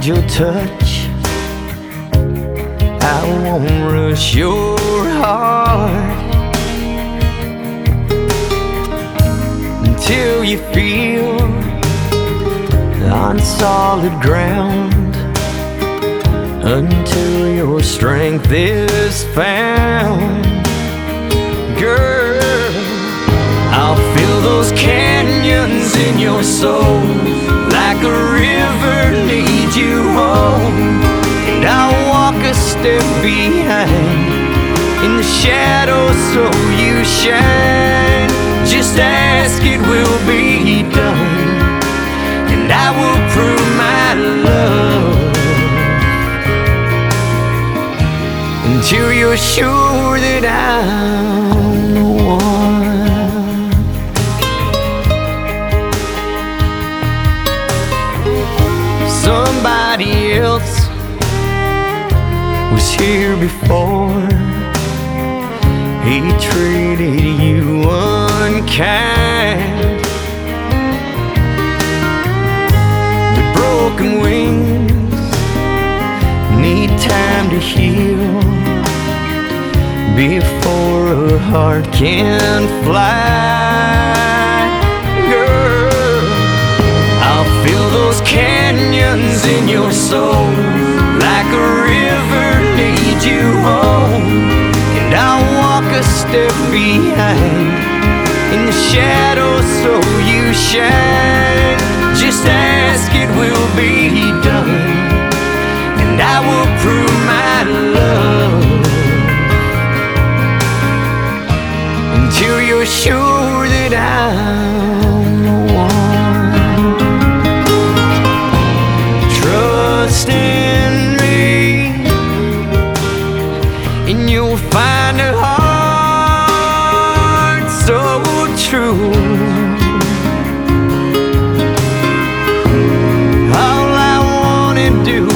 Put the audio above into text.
need your touch. I won't rush your heart until you feel on solid ground. Until your strength is found, girl. I'll fill those canyons in your soul shadows so you shine. Just ask, it will be done. And I will prove my love until you're sure that I'm the one. Somebody else was here before. He treated you unkind. The broken wings need time to heal before a heart can fly. Shine. Just ask, it will be done. And I will prove my love until you're sure that I'm do